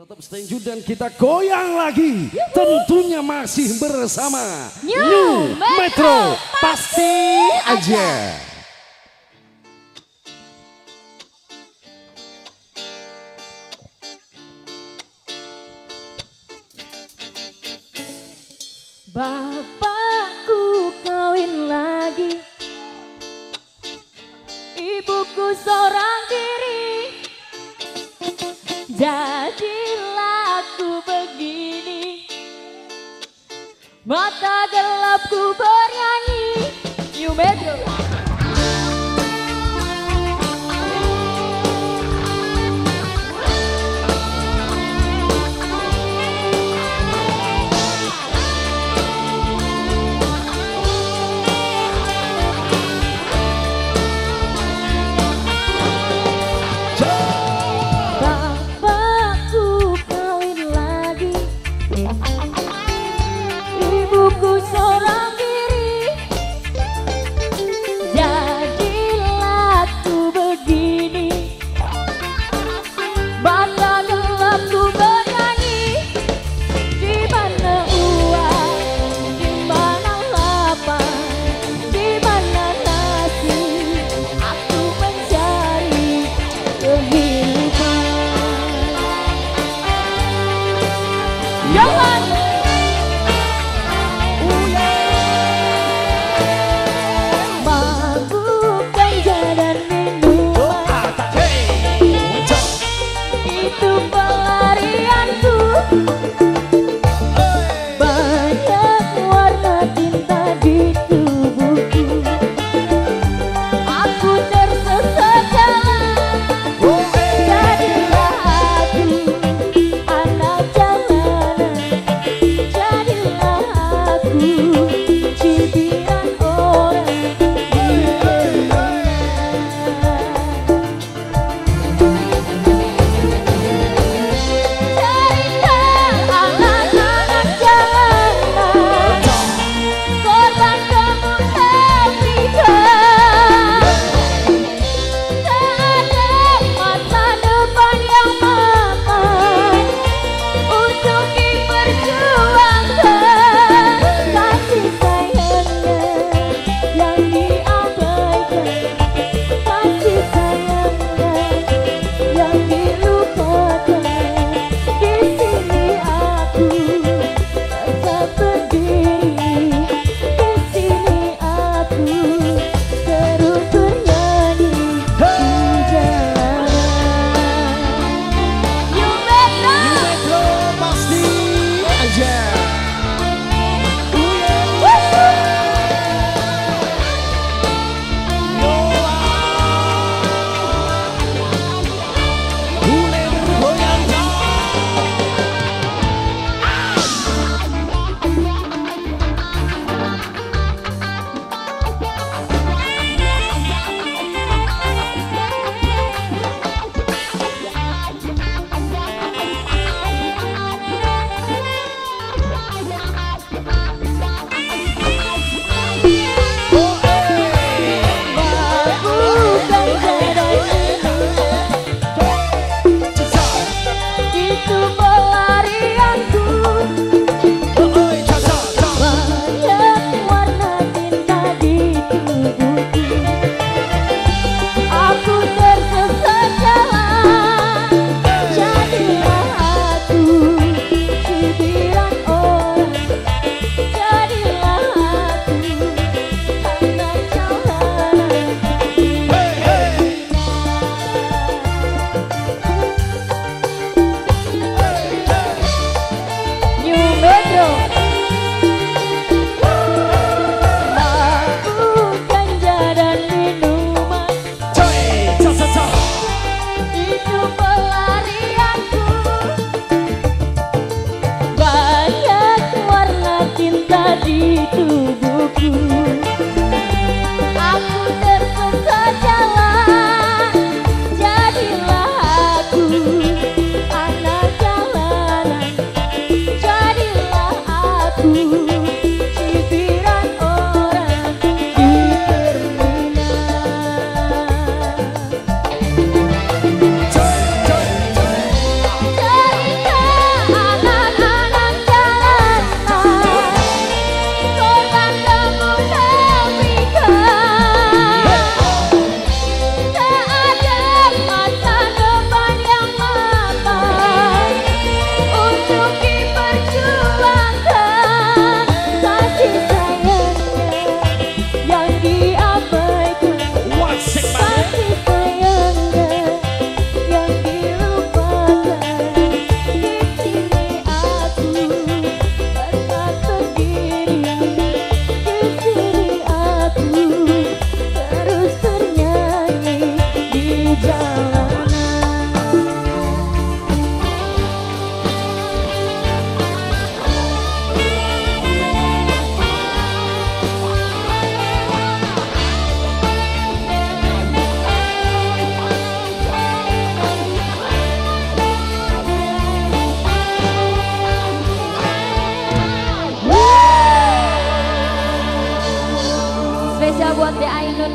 Tetap setuju dan kita goyang lagi. Yuhu. Tentunya masih bersama New, New Metro, Metro. Pasti aja. aja. Bapakku kawin lagi Ibuku seorang diri Mata gelapku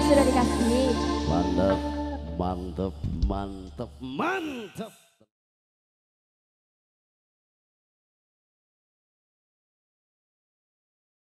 sudah dikasih. Mantap, mantap, mantap, mantap.